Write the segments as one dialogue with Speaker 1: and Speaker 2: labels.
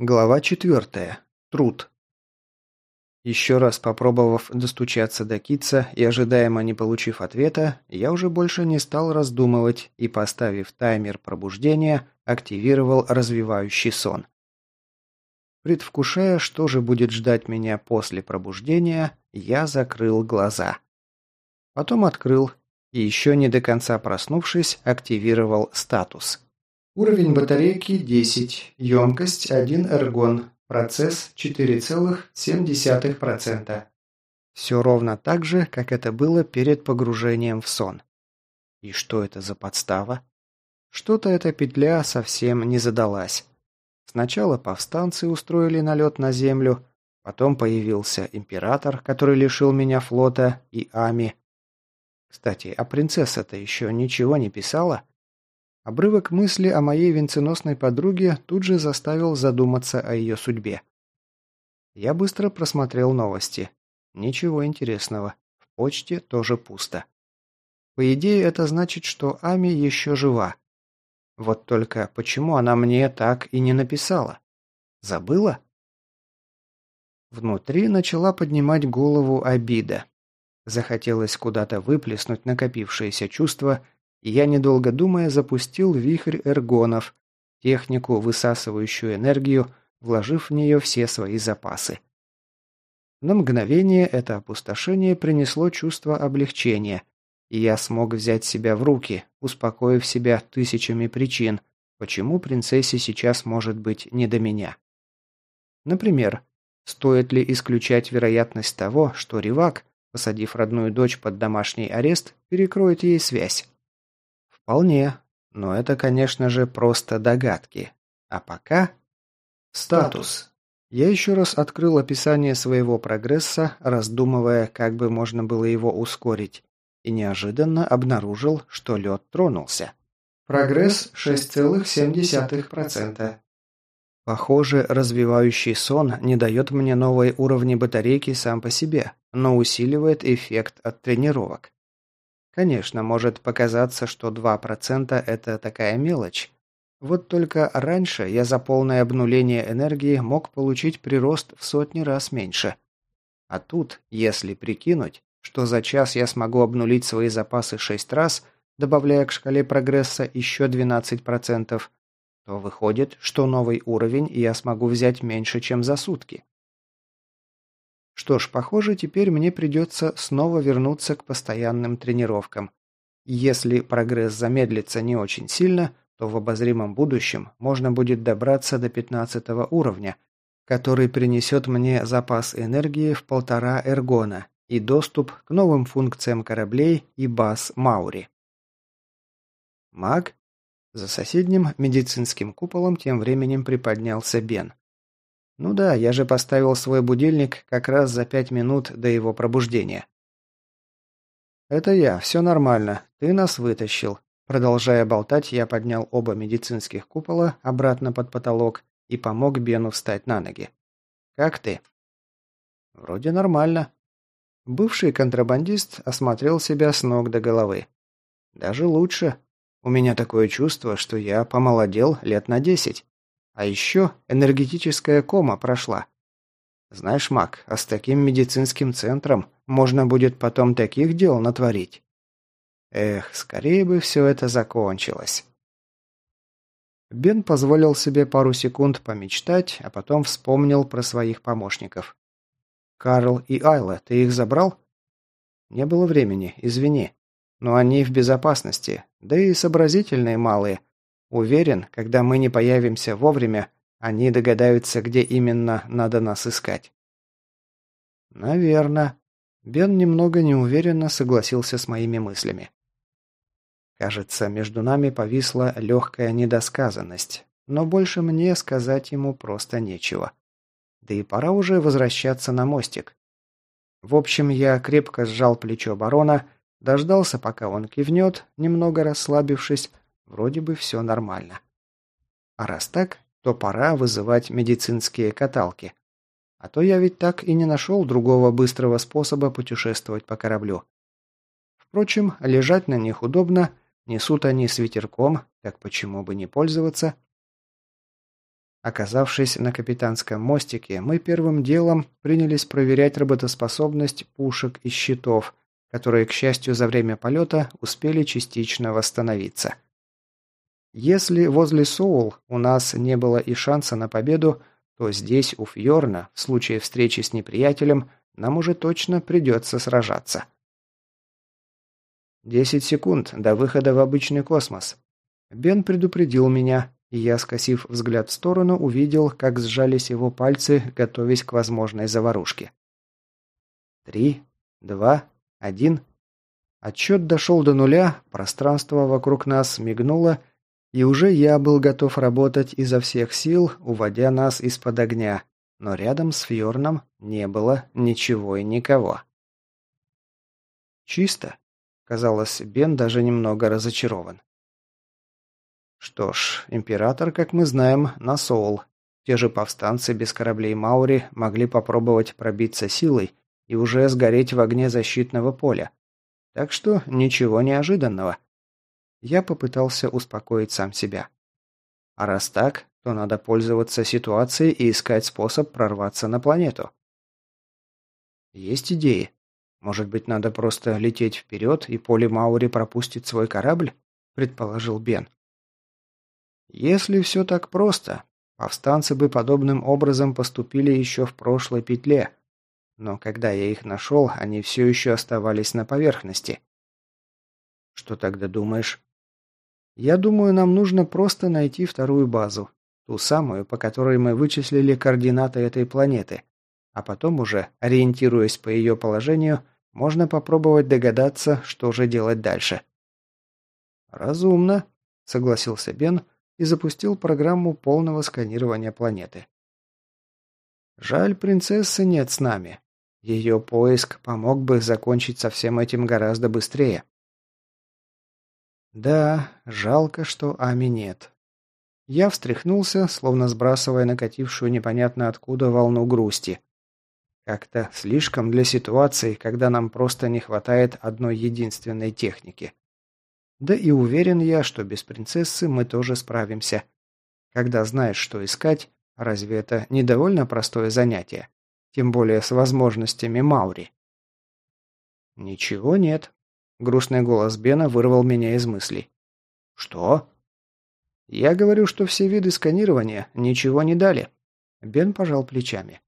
Speaker 1: Глава четвертая. Труд. Еще раз попробовав достучаться до Китса и ожидаемо не получив ответа, я уже больше не стал раздумывать и, поставив таймер пробуждения, активировал развивающий сон. Предвкушая, что же будет ждать меня после пробуждения, я закрыл глаза. Потом открыл и, еще не до конца проснувшись, активировал статус – Уровень батарейки 10, емкость 1 эргон, процесс 4,7%. Все ровно так же, как это было перед погружением в сон. И что это за подстава? Что-то эта петля совсем не задалась. Сначала повстанцы устроили налет на землю, потом появился император, который лишил меня флота и Ами. Кстати, а принцесса-то еще ничего не писала? Обрывок мысли о моей венценосной подруге тут же заставил задуматься о ее судьбе. Я быстро просмотрел новости. Ничего интересного. В почте тоже пусто. По идее, это значит, что Ами еще жива. Вот только почему она мне так и не написала? Забыла? Внутри начала поднимать голову обида. Захотелось куда-то выплеснуть накопившиеся чувства я, недолго думая, запустил вихрь эргонов, технику, высасывающую энергию, вложив в нее все свои запасы. На мгновение это опустошение принесло чувство облегчения, и я смог взять себя в руки, успокоив себя тысячами причин, почему принцессе сейчас может быть не до меня. Например, стоит ли исключать вероятность того, что Ривак, посадив родную дочь под домашний арест, перекроет ей связь? Вполне. Но это, конечно же, просто догадки. А пока... Статус. Я еще раз открыл описание своего прогресса, раздумывая, как бы можно было его ускорить, и неожиданно обнаружил, что лед тронулся. Прогресс 6,7%. Похоже, развивающий сон не дает мне новые уровни батарейки сам по себе, но усиливает эффект от тренировок. Конечно, может показаться, что 2% это такая мелочь. Вот только раньше я за полное обнуление энергии мог получить прирост в сотни раз меньше. А тут, если прикинуть, что за час я смогу обнулить свои запасы 6 раз, добавляя к шкале прогресса еще 12%, то выходит, что новый уровень я смогу взять меньше, чем за сутки. Что ж, похоже, теперь мне придется снова вернуться к постоянным тренировкам. Если прогресс замедлится не очень сильно, то в обозримом будущем можно будет добраться до 15 уровня, который принесет мне запас энергии в полтора эргона и доступ к новым функциям кораблей и баз Маури. Маг? За соседним медицинским куполом тем временем приподнялся Бен. Ну да, я же поставил свой будильник как раз за пять минут до его пробуждения. «Это я, все нормально, ты нас вытащил». Продолжая болтать, я поднял оба медицинских купола обратно под потолок и помог Бену встать на ноги. «Как ты?» «Вроде нормально». Бывший контрабандист осмотрел себя с ног до головы. «Даже лучше. У меня такое чувство, что я помолодел лет на десять». А еще энергетическая кома прошла. Знаешь, Мак, а с таким медицинским центром можно будет потом таких дел натворить. Эх, скорее бы все это закончилось. Бен позволил себе пару секунд помечтать, а потом вспомнил про своих помощников. «Карл и Айла, ты их забрал?» «Не было времени, извини. Но они в безопасности, да и сообразительные малые, Уверен, когда мы не появимся вовремя, они догадаются, где именно надо нас искать. Наверно. Бен немного неуверенно согласился с моими мыслями. Кажется, между нами повисла легкая недосказанность, но больше мне сказать ему просто нечего. Да и пора уже возвращаться на мостик. В общем, я крепко сжал плечо барона, дождался, пока он кивнет, немного расслабившись, Вроде бы все нормально. А раз так, то пора вызывать медицинские каталки. А то я ведь так и не нашел другого быстрого способа путешествовать по кораблю. Впрочем, лежать на них удобно, несут они с ветерком, так почему бы не пользоваться? Оказавшись на капитанском мостике, мы первым делом принялись проверять работоспособность пушек и щитов, которые, к счастью, за время полета успели частично восстановиться. Если возле Соул у нас не было и шанса на победу, то здесь, у Фьорна, в случае встречи с неприятелем, нам уже точно придется сражаться. Десять секунд до выхода в обычный космос. Бен предупредил меня, и я, скосив взгляд в сторону, увидел, как сжались его пальцы, готовясь к возможной заварушке. Три, два, один. Отчет дошел до нуля, пространство вокруг нас мигнуло, и уже я был готов работать изо всех сил, уводя нас из-под огня, но рядом с Фьорном не было ничего и никого. Чисто. Казалось, Бен даже немного разочарован. Что ж, император, как мы знаем, на Соул. Те же повстанцы без кораблей Маури могли попробовать пробиться силой и уже сгореть в огне защитного поля. Так что ничего неожиданного. Я попытался успокоить сам себя. А раз так, то надо пользоваться ситуацией и искать способ прорваться на планету. Есть идеи. Может быть, надо просто лететь вперед, и поле Маури пропустит свой корабль? Предположил Бен. Если все так просто, повстанцы бы подобным образом поступили еще в прошлой петле. Но когда я их нашел, они все еще оставались на поверхности. Что тогда думаешь? Я думаю, нам нужно просто найти вторую базу. Ту самую, по которой мы вычислили координаты этой планеты. А потом уже, ориентируясь по ее положению, можно попробовать догадаться, что же делать дальше. «Разумно», — согласился Бен и запустил программу полного сканирования планеты. «Жаль, принцессы нет с нами. Ее поиск помог бы закончить со всем этим гораздо быстрее». «Да, жалко, что Ами нет». Я встряхнулся, словно сбрасывая накатившую непонятно откуда волну грусти. Как-то слишком для ситуации, когда нам просто не хватает одной единственной техники. Да и уверен я, что без принцессы мы тоже справимся. Когда знаешь, что искать, разве это не довольно простое занятие? Тем более с возможностями Маури. Ничего нет. Грустный голос Бена вырвал меня из мыслей. Что? Я говорю, что все виды сканирования ничего не дали. Бен пожал плечами.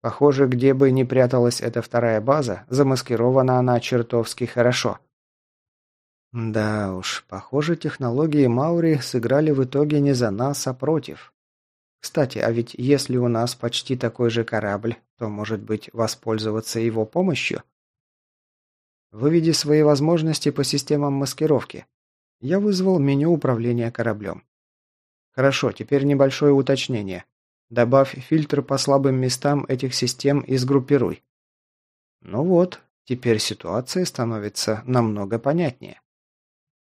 Speaker 1: Похоже, где бы ни пряталась эта вторая база, замаскирована она чертовски хорошо. Да уж, похоже, технологии Маури сыграли в итоге не за нас, а против. Кстати, а ведь если у нас почти такой же корабль, то, может быть, воспользоваться его помощью? Выведи свои возможности по системам маскировки. Я вызвал меню управления кораблем. Хорошо, теперь небольшое уточнение. Добавь фильтр по слабым местам этих систем и сгруппируй. Ну вот, теперь ситуация становится намного понятнее.